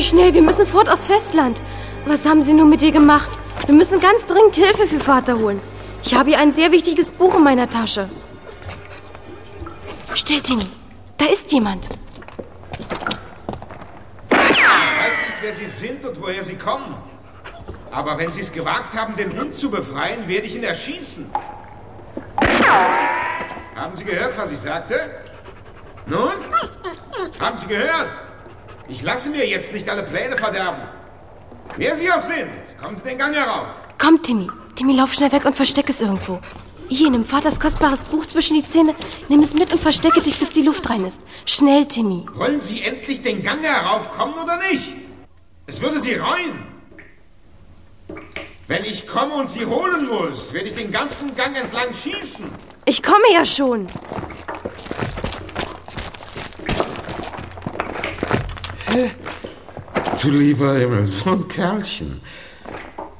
Schnell, wir müssen fort aufs Festland. Was haben Sie nun mit ihr gemacht? Wir müssen ganz dringend Hilfe für Vater holen. Ich habe hier ein sehr wichtiges Buch in meiner Tasche. Still, Timmy. Da ist jemand. Ich weiß nicht, wer Sie sind und woher Sie kommen. Aber wenn Sie es gewagt haben, den Hund zu befreien, werde ich ihn erschießen. Haben Sie gehört, was ich sagte? Nun? Haben Sie gehört? Ich lasse mir jetzt nicht alle Pläne verderben. Wer Sie auch sind, kommen Sie den Gang herauf. Komm, Timmy. Timmy, lauf schnell weg und versteck es irgendwo. Hier, nimm Vaters kostbares Buch zwischen die Zähne, nimm es mit und verstecke dich, bis die Luft rein ist. Schnell, Timmy. Wollen Sie endlich den Gang heraufkommen oder nicht? Es würde Sie reuen. Wenn ich komme und Sie holen muss, werde ich den ganzen Gang entlang schießen. Ich komme ja schon. Du lieber Himmel, so ein Kerlchen.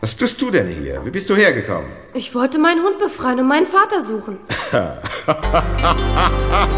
Was tust du denn hier? Wie bist du hergekommen? Ich wollte meinen Hund befreien und meinen Vater suchen.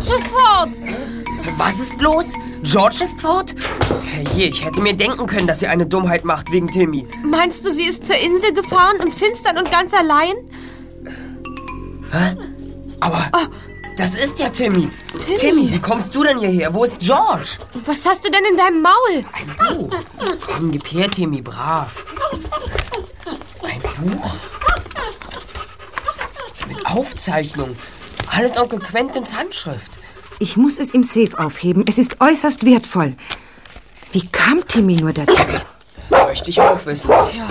George ist fort. Was ist los? George ist fort? Hier, ich hätte mir denken können, dass sie eine Dummheit macht wegen Timmy. Meinst du, sie ist zur Insel gefahren, im Finstern und ganz allein? Hä? Aber das ist ja Timmy. Timmy. wie kommst du denn hierher? Wo ist George? Was hast du denn in deinem Maul? Ein Buch. Komm, gib her, Timmy, brav. Ein Buch? Mit Aufzeichnung. Alles Onkel Quentins Handschrift. Ich muss es im Safe aufheben. Es ist äußerst wertvoll. Wie kam Timmy nur dazu? Möchte ich auch wissen. Tja,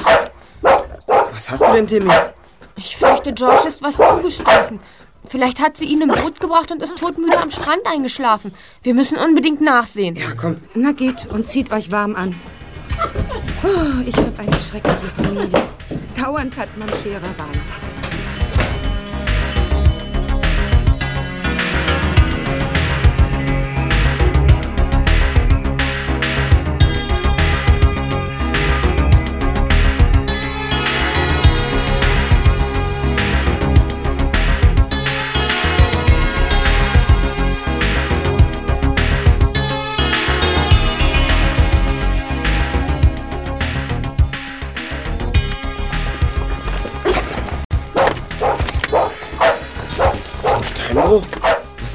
Was hast du denn, Timmy? ich fürchte, George ist was zugestoßen. Vielleicht hat sie ihn im Boot gebracht und ist todmüde am Strand eingeschlafen. Wir müssen unbedingt nachsehen. Ja, komm. Na geht und zieht euch warm an. Oh, ich habe eine schreckliche Familie. Dauernd hat man Scherereien. Steinbruch?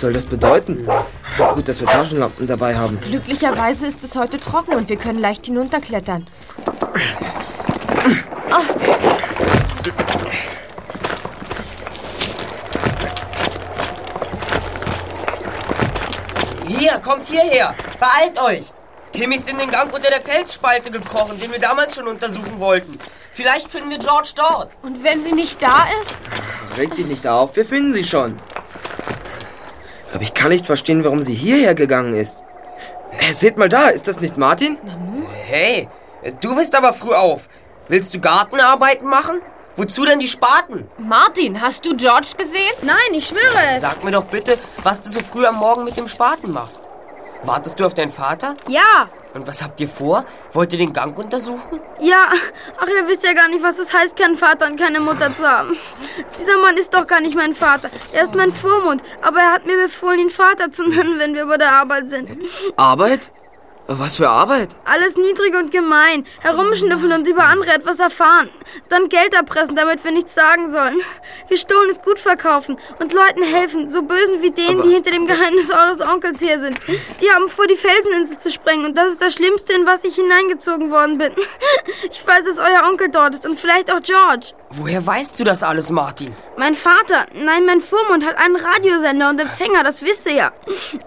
Soll das bedeuten? Gut, dass wir Taschenlampen dabei haben. Glücklicherweise ist es heute trocken und wir können leicht hinunterklettern. Hier, kommt hierher. Beeilt euch. Timmy ist in den Gang unter der Felsspalte gekrochen, den wir damals schon untersuchen wollten. Vielleicht finden wir George dort. Und wenn sie nicht da ist? Reg dich nicht auf, wir finden sie schon. Aber ich kann nicht verstehen, warum sie hierher gegangen ist. Äh, seht mal da, ist das nicht Martin? Hey, du bist aber früh auf. Willst du Gartenarbeiten machen? Wozu denn die Spaten? Martin, hast du George gesehen? Nein, ich schwöre es. Sag mir doch bitte, was du so früh am Morgen mit dem Spaten machst. Wartest du auf deinen Vater? Ja, Und was habt ihr vor? Wollt ihr den Gang untersuchen? ja. Ach, ihr wisst ja gar nicht, was es heißt, keinen Vater und keine Mutter zu haben. Dieser Mann ist doch gar nicht mein Vater. Er ist mein Vormund. Aber er hat mir befohlen, ihn Vater zu nennen, wenn wir bei der Arbeit sind. Arbeit? Was für Arbeit? Alles niedrig und gemein. Herumschnüffeln und über andere etwas erfahren. dann Geld erpressen, damit wir nichts sagen sollen. Gestohlenes Gut verkaufen und Leuten helfen, so Bösen wie denen, die hinter dem Geheimnis eures Onkels her sind. Die haben vor, die Felseninsel zu sprengen und das ist das Schlimmste, in was ich hineingezogen worden bin. Ich weiß, dass euer Onkel dort ist und vielleicht auch George. Woher weißt du das alles, Martin? Mein Vater, nein, mein Vormund hat einen Radiosender und Empfänger, das wisst ihr ja.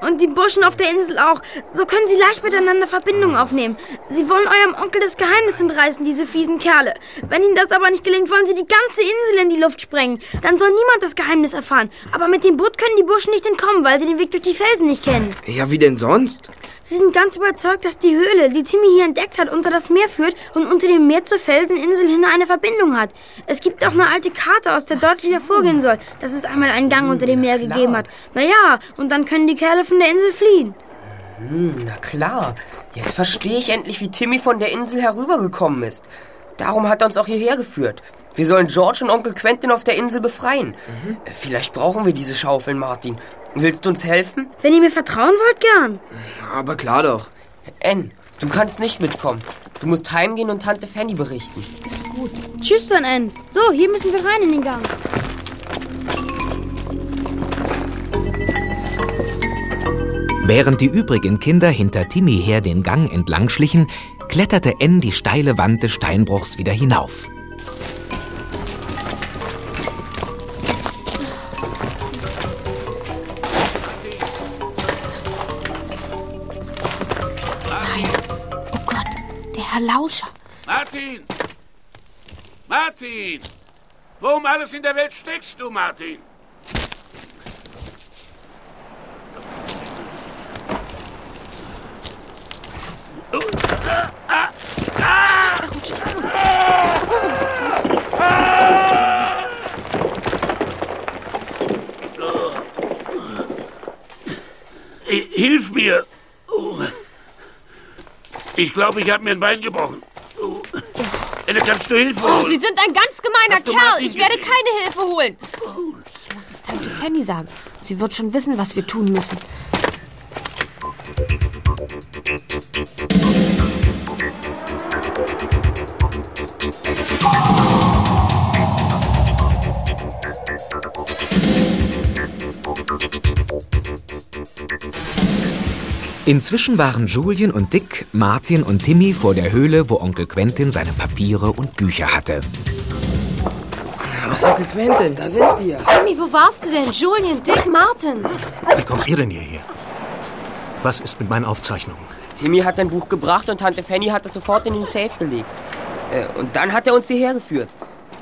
Und die Burschen auf der Insel auch. So können sie leicht miteinander Verbindung aufnehmen. Sie wollen eurem Onkel das Geheimnis entreißen, diese fiesen Kerle. Wenn ihnen das aber nicht gelingt, wollen sie die ganze Insel in die Luft sprengen. Dann soll niemand das Geheimnis erfahren. Aber mit dem Boot können die Burschen nicht entkommen, weil sie den Weg durch die Felsen nicht kennen. Ja, wie denn sonst? Sie sind ganz überzeugt, dass die Höhle, die Timmy hier entdeckt hat, unter das Meer führt und unter dem Meer zur Felseninsel hin eine Verbindung hat. Es gibt auch eine alte Karte, aus der deutlich hervorgehen soll, dass es einmal einen Gang unter dem Meer gegeben hat. Naja, und dann können die Kerle von der Insel fliehen. Hm, na klar. Jetzt verstehe ich endlich, wie Timmy von der Insel herübergekommen ist. Darum hat er uns auch hierher geführt. Wir sollen George und Onkel Quentin auf der Insel befreien. Mhm. Vielleicht brauchen wir diese Schaufeln, Martin. Willst du uns helfen? Wenn ihr mir vertrauen wollt, gern. Aber klar doch. Ann, du kannst nicht mitkommen. Du musst heimgehen und Tante Fanny berichten. Ist gut. Tschüss dann, Ann. So, hier müssen wir rein in den Gang. Während die übrigen Kinder hinter Timmy her den Gang entlang schlichen, kletterte Ann die steile Wand des Steinbruchs wieder hinauf. Herr Lauscher. Martin! Martin! Wo um alles in der Welt steckst du, Martin? Hilf mir! Ich glaube, ich habe mir ein Bein gebrochen. Oh. Enne, kannst du Hilfe holen? Oh, Sie sind ein ganz gemeiner Kerl. Ich werde keine Hilfe holen. Ich muss es Tante Fanny sagen. Sie wird schon wissen, was wir tun müssen. Inzwischen waren Julien und Dick, Martin und Timmy vor der Höhle, wo Onkel Quentin seine Papiere und Bücher hatte. Onkel Quentin, da sind Sie ja. Timmy, wo warst du denn? Julien, Dick, Martin. Wie kommt ihr denn hierher? Was ist mit meinen Aufzeichnungen? Timmy hat ein Buch gebracht und Tante Fanny hat es sofort in den Safe gelegt. Äh, und dann hat er uns hierher geführt.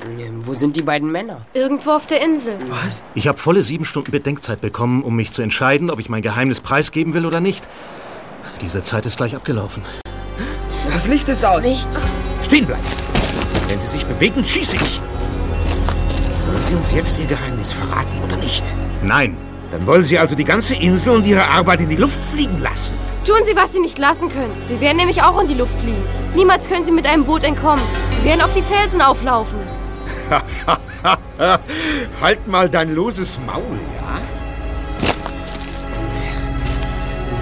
Äh, wo sind die beiden Männer? Irgendwo auf der Insel. Was? Ich habe volle sieben Stunden Bedenkzeit bekommen, um mich zu entscheiden, ob ich mein Geheimnis preisgeben will oder nicht. Diese Zeit ist gleich abgelaufen. Das Licht ist aus. Licht. Stehen bleiben. Wenn Sie sich bewegen, schieße ich. Wollen Sie uns jetzt Ihr Geheimnis verraten oder nicht? Nein. Dann wollen Sie also die ganze Insel und Ihre Arbeit in die Luft fliegen lassen. Tun Sie, was Sie nicht lassen können. Sie werden nämlich auch in die Luft fliegen. Niemals können Sie mit einem Boot entkommen. Sie werden auf die Felsen auflaufen. halt mal dein loses Maul, ja?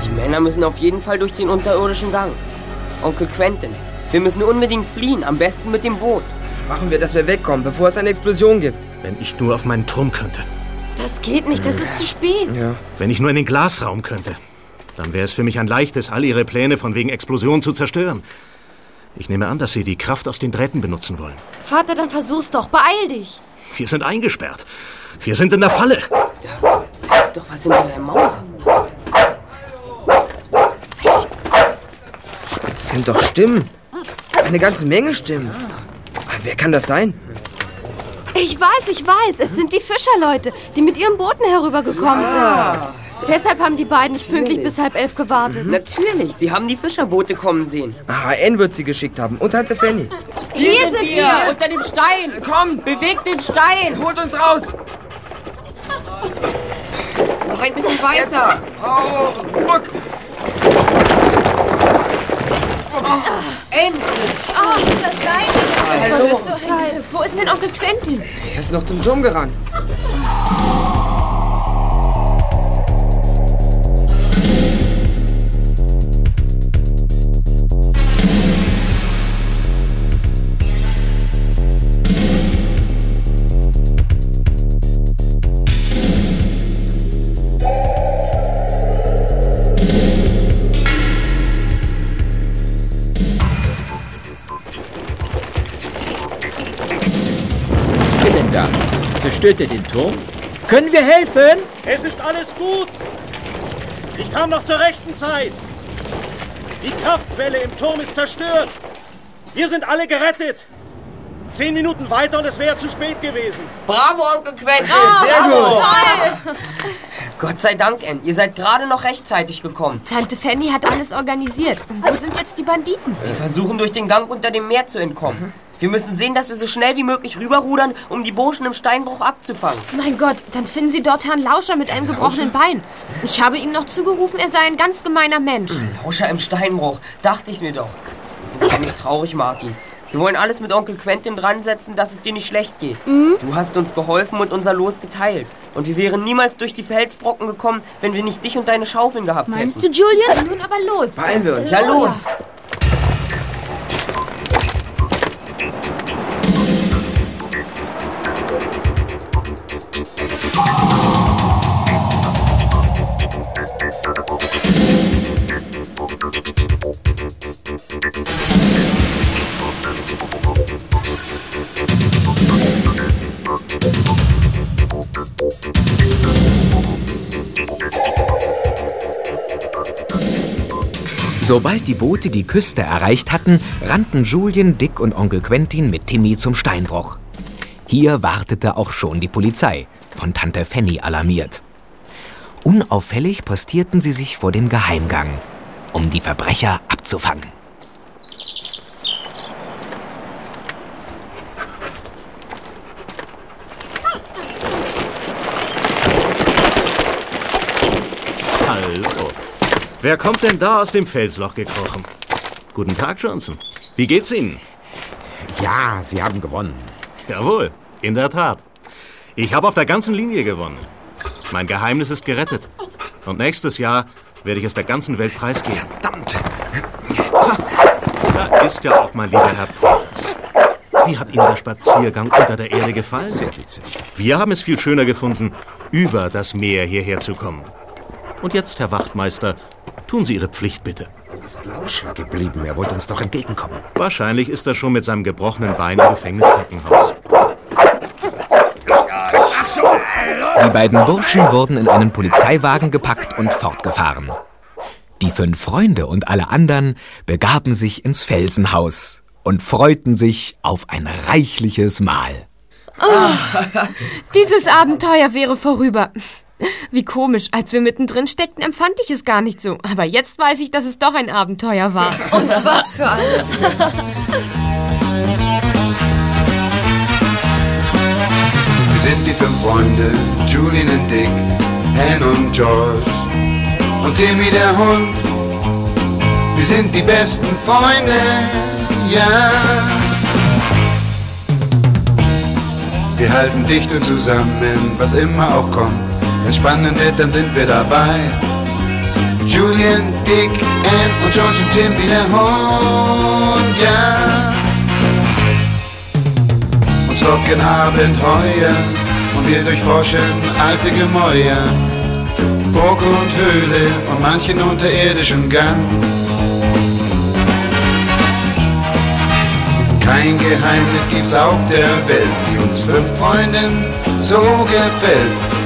Die Männer müssen auf jeden Fall durch den unterirdischen Gang. Onkel Quentin, wir müssen unbedingt fliehen, am besten mit dem Boot. Machen wir, dass wir wegkommen, bevor es eine Explosion gibt. Wenn ich nur auf meinen Turm könnte. Das geht nicht, das ist zu spät. Ja. Wenn ich nur in den Glasraum könnte. Dann wäre es für mich ein leichtes, all Ihre Pläne von wegen Explosion zu zerstören. Ich nehme an, dass Sie die Kraft aus den Drähten benutzen wollen. Vater, dann versuch's doch. Beeil dich. Wir sind eingesperrt. Wir sind in der Falle. Da, da ist doch was hinter der Mauer. Das sind doch Stimmen. Eine ganze Menge Stimmen. Aber wer kann das sein? Ich weiß, ich weiß. Es sind die Fischerleute, die mit ihren Booten herübergekommen sind. Deshalb haben die beiden nicht pünktlich bis halb elf gewartet. Natürlich, sie haben die Fischerboote kommen sehen. Aha, N wird sie geschickt haben. Und Tante Fanny. Hier, sind wir. Unter dem Stein. Komm, Bewegt den Stein. holt uns raus. Noch ein bisschen weiter. Oh, ruck. Endlich. Oh, das sei Es war höchste Zeit. Wo ist denn Onkel Quentin? Er ist noch zum Turm gerannt. Zerstört er den Turm? Können wir helfen? Es ist alles gut. Ich kam noch zur rechten Zeit. Die Kraftquelle im Turm ist zerstört. Wir sind alle gerettet. Zehn Minuten weiter und es wäre zu spät gewesen. Bravo, Onkel Quentin. Oh, Sehr oh, gut. toll. Gott sei Dank, Ann. Ihr seid gerade noch rechtzeitig gekommen. Tante Fanny hat alles organisiert. Und wo sind jetzt die Banditen? Die versuchen durch den Gang unter dem Meer zu entkommen. Wir müssen sehen, dass wir so schnell wie möglich rüberrudern, um die Burschen im Steinbruch abzufangen. Mein Gott, dann finden Sie dort Herrn Lauscher mit einem gebrochenen Bein. Ich habe ihm noch zugerufen, er sei ein ganz gemeiner Mensch. Lauscher im Steinbruch, dachte ich mir doch. Das ist nicht traurig, Martin. Wir wollen alles mit Onkel Quentin dran setzen, dass es dir nicht schlecht geht. Du hast uns geholfen und unser Los geteilt. Und wir wären niemals durch die Felsbrocken gekommen, wenn wir nicht dich und deine Schaufeln gehabt Meinst hätten. du, Julian? Nun aber los. Beeilen wir uns. Ja, los! Mm-mm. Sobald die Boote die Küste erreicht hatten, rannten Julien, Dick und Onkel Quentin mit Timmy zum Steinbruch. Hier wartete auch schon die Polizei, von Tante Fanny alarmiert. Unauffällig postierten sie sich vor dem Geheimgang, um die Verbrecher abzufangen. Hallo. Wer kommt denn da aus dem Felsloch gekrochen? Guten Tag, Johnson. Wie geht's Ihnen? Ja, Sie haben gewonnen. Jawohl, in der Tat. Ich habe auf der ganzen Linie gewonnen. Mein Geheimnis ist gerettet. Und nächstes Jahr werde ich es der ganzen Welt preisgeben. Verdammt! Da ist ja auch mein lieber Herr Porras. Wie hat Ihnen der Spaziergang unter der Erde gefallen? Sehr witzig. Wir haben es viel schöner gefunden, über das Meer hierher zu kommen. Und jetzt, Herr Wachtmeister, tun Sie Ihre Pflicht bitte. Ist Lauscher geblieben. Er wollte uns doch entgegenkommen. Wahrscheinlich ist er schon mit seinem gebrochenen Bein im Gefängniskrankenhaus. Die beiden Burschen wurden in einen Polizeiwagen gepackt und fortgefahren. Die fünf Freunde und alle anderen begaben sich ins Felsenhaus und freuten sich auf ein reichliches Mahl. Dieses Abenteuer wäre vorüber. Wie komisch, als wir mittendrin steckten, empfand ich es gar nicht so. Aber jetzt weiß ich, dass es doch ein Abenteuer war. Und was für eines. Wir sind die fünf Freunde, Julian und Dick, Ann und George und Timmy der Hund. Wir sind die besten Freunde, ja. Wir halten dicht und zusammen, was immer auch kommt. Wenn es spannend wird, dann sind wir dabei. Julian, Dick, Ann und George und Timmy der Hund, ja. Uns locken Abenteuer und wir durchforschen alte Gemäuer, Burg und Höhle und manchen unterirdischen Gang. Kein Geheimnis gibt's auf der Welt, die uns fünf Freunden so gefällt.